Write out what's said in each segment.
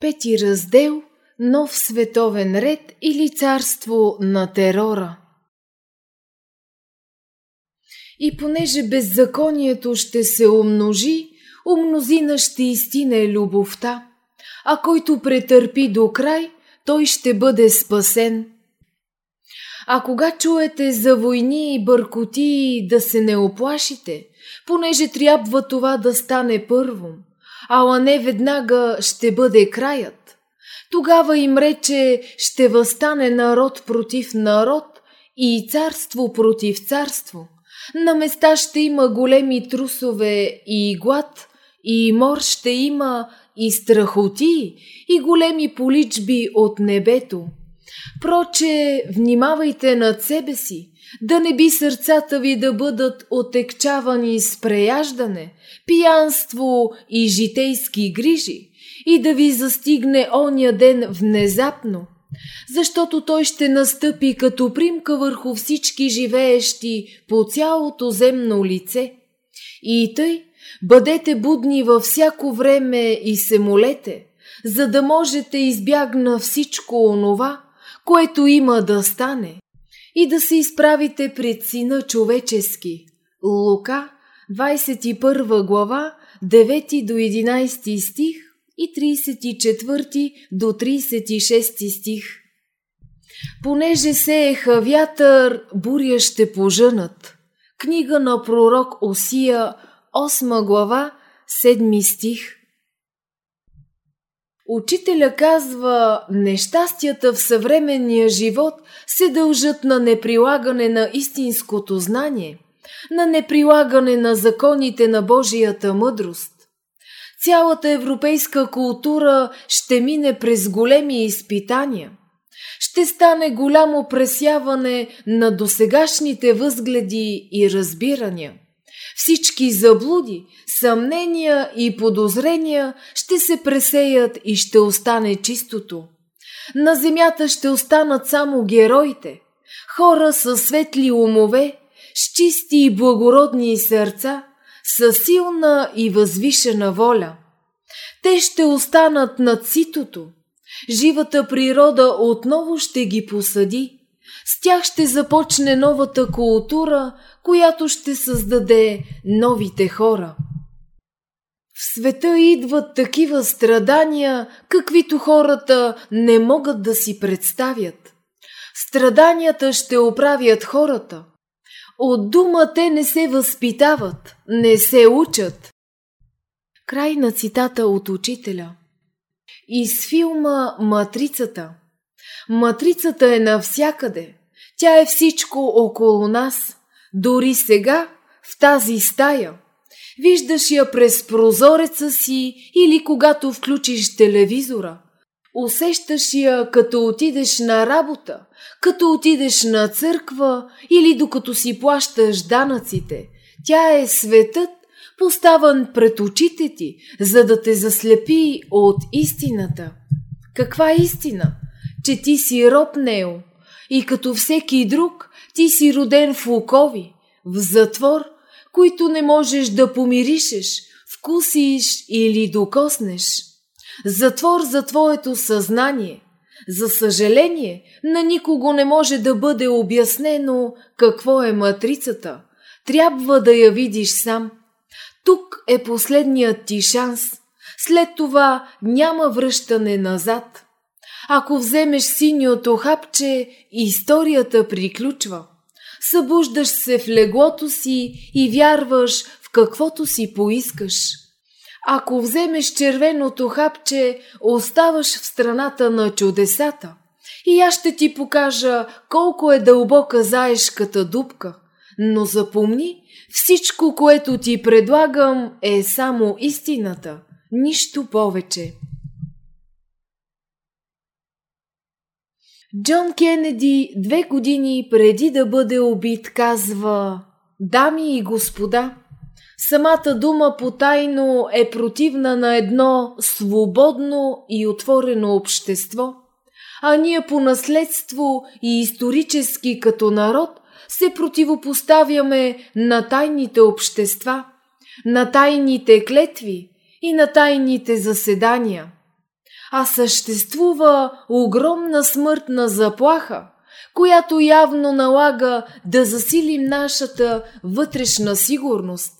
Пети раздел Нов световен ред или царство на терора. И понеже беззаконието ще се умножи, умнозина ще истине любовта, а който претърпи до край, той ще бъде спасен. А кога чуете за войни и бъркоти, да се не оплашите, понеже трябва това да стане първо, ала не веднага ще бъде краят. Тогава им рече, ще възстане народ против народ и царство против царство. На места ще има големи трусове и глад, и мор ще има и страхоти, и големи поличби от небето. Проче, внимавайте над себе си, да не би сърцата ви да бъдат отекчавани с преяждане, пиянство и житейски грижи, и да ви застигне оня ден внезапно, защото той ще настъпи като примка върху всички живеещи по цялото земно лице. И тъй, бъдете будни във всяко време и се молете, за да можете избягна всичко онова, което има да стане, и да се изправите пред Сина човечески. Лука, 21 глава, 9 до 11 стих и 34 до 36 стих. Понеже сееха вятър, буря ще пожънат. Книга на пророк Осия, 8 глава, 7 стих. Учителя казва, нещастията в съвременния живот се дължат на неприлагане на истинското знание, на неприлагане на законите на Божията мъдрост. Цялата европейска култура ще мине през големи изпитания. Ще стане голямо пресяване на досегашните възгледи и разбирания. Всички заблуди, съмнения и подозрения ще се пресеят и ще остане чистото. На земята ще останат само героите, хора със светли умове, с чисти и благородни сърца, със силна и възвишена воля. Те ще останат над ситото. Живата природа отново ще ги посади. С тях ще започне новата култура, която ще създаде новите хора. В света идват такива страдания, каквито хората не могат да си представят. Страданията ще оправят хората. От дума те не се възпитават, не се учат. Край на цитата от учителя. Из филма Матрицата. Матрицата е навсякъде. Тя е всичко около нас. Дори сега, в тази стая. Виждаш я през прозореца си или когато включиш телевизора. Усещаш я като отидеш на работа, като отидеш на църква или докато си плащаш данъците. Тя е светът, поставан пред очите ти, за да те заслепи от истината. Каква истина? Че ти си роб Нео и като всеки друг ти си роден в окови, в затвор, които не можеш да помиришеш, вкусиш или докоснеш. Затвор за твоето съзнание. За съжаление, на никого не може да бъде обяснено какво е матрицата. Трябва да я видиш сам. Тук е последният ти шанс. След това няма връщане назад. Ако вземеш синьото хапче, историята приключва. Събуждаш се в леглото си и вярваш в каквото си поискаш. Ако вземеш червеното хапче, оставаш в страната на чудесата. И аз ще ти покажа колко е дълбока заешката дупка. Но запомни, всичко, което ти предлагам, е само истината, нищо повече. Джон Кенеди две години преди да бъде убит казва Дами и господа, самата дума потайно е противна на едно свободно и отворено общество, а ние по наследство и исторически като народ се противопоставяме на тайните общества, на тайните клетви и на тайните заседания. А съществува огромна смъртна заплаха, която явно налага да засилим нашата вътрешна сигурност.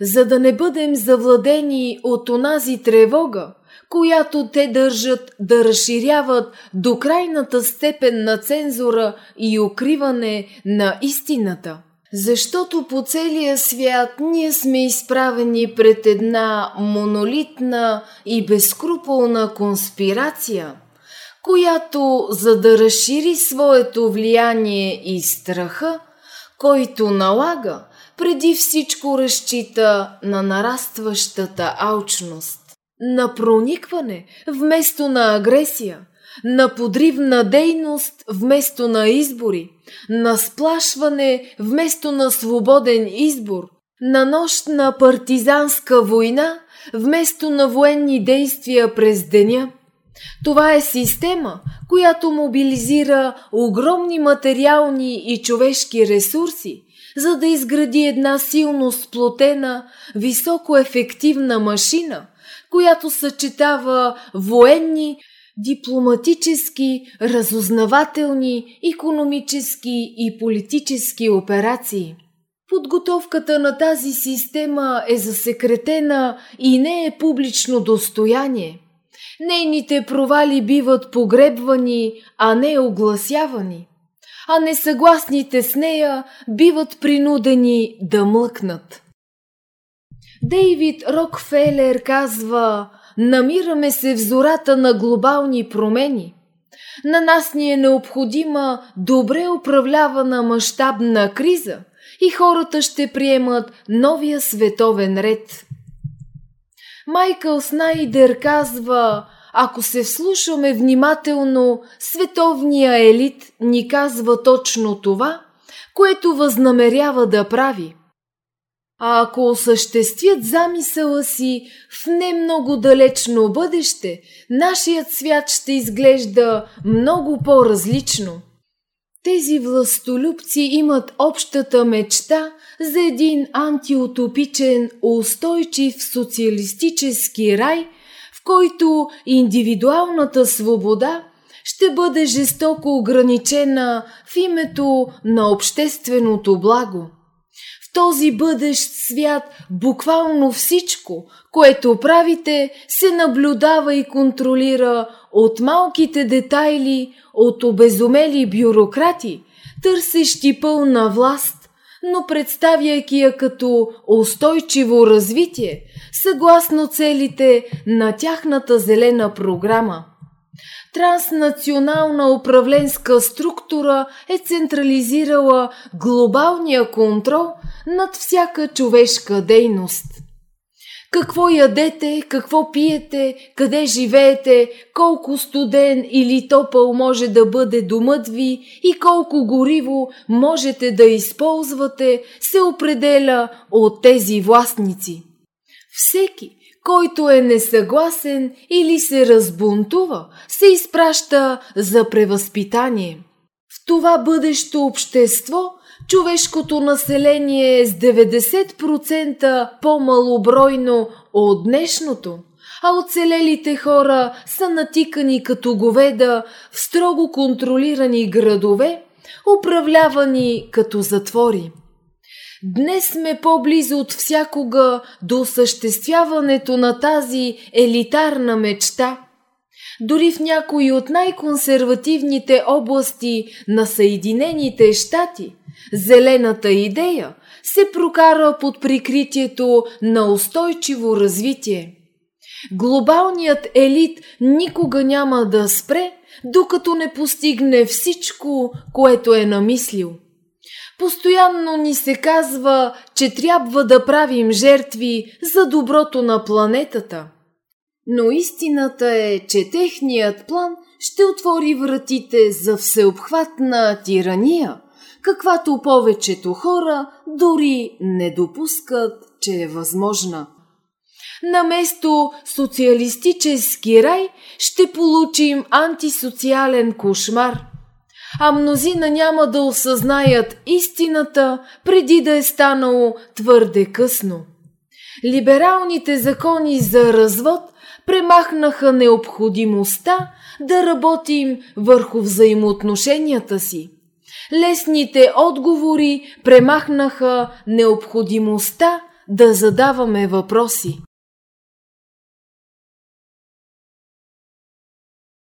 За да не бъдем завладени от онази тревога, която те държат да разширяват до крайната степен на цензура и укриване на истината. Защото по целия свят ние сме изправени пред една монолитна и безкруполна конспирация, която, за да разшири своето влияние и страха, който налага, преди всичко разчита на нарастващата алчност на проникване вместо на агресия, на подривна дейност вместо на избори, на сплашване вместо на свободен избор, на нощ на партизанска война вместо на военни действия през деня. Това е система, която мобилизира огромни материални и човешки ресурси, за да изгради една силно сплотена, високо ефективна машина – която съчетава военни, дипломатически, разузнавателни, економически и политически операции. Подготовката на тази система е засекретена и не е публично достояние. Нейните провали биват погребвани, а не огласявани, а несъгласните с нея биват принудени да млъкнат. Дейвид Рокфелер казва Намираме се в зората на глобални промени. На нас ни е необходима добре управлявана мащабна криза и хората ще приемат новия световен ред. Майкъл Снайдер казва, ако се вслушаме внимателно, световния елит ни казва точно това, което възнамерява да прави – а ако осъществят замисъла си в не много далечно бъдеще, нашият свят ще изглежда много по-различно. Тези властолюбци имат общата мечта за един антиутопичен, устойчив социалистически рай, в който индивидуалната свобода ще бъде жестоко ограничена в името на общественото благо този бъдещ свят буквално всичко, което правите, се наблюдава и контролира от малките детайли, от обезумели бюрократи, търсещи пълна власт, но представяйки я като устойчиво развитие, съгласно целите на тяхната зелена програма – транснационална управленска структура е централизирала глобалния контрол над всяка човешка дейност. Какво ядете, какво пиете, къде живеете, колко студен или топъл може да бъде домът ви и колко гориво можете да използвате, се определя от тези властници. Всеки, който е несъгласен или се разбунтува, се изпраща за превъзпитание. В това бъдещо общество човешкото население е с 90% по-малобройно от днешното, а оцелелите хора са натикани като говеда в строго контролирани градове, управлявани като затвори. Днес сме по-близо от всякога до осъществяването на тази елитарна мечта. Дори в някои от най-консервативните области на Съединените щати, зелената идея се прокара под прикритието на устойчиво развитие. Глобалният елит никога няма да спре, докато не постигне всичко, което е намислил – Постоянно ни се казва, че трябва да правим жертви за доброто на планетата. Но истината е, че техният план ще отвори вратите за всеобхватна тирания, каквато повечето хора дори не допускат, че е възможна. Наместо социалистически рай ще получим антисоциален кошмар – а мнозина няма да осъзнаят истината преди да е станало твърде късно. Либералните закони за развод премахнаха необходимостта да работим върху взаимоотношенията си. Лесните отговори премахнаха необходимостта да задаваме въпроси.